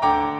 Bye.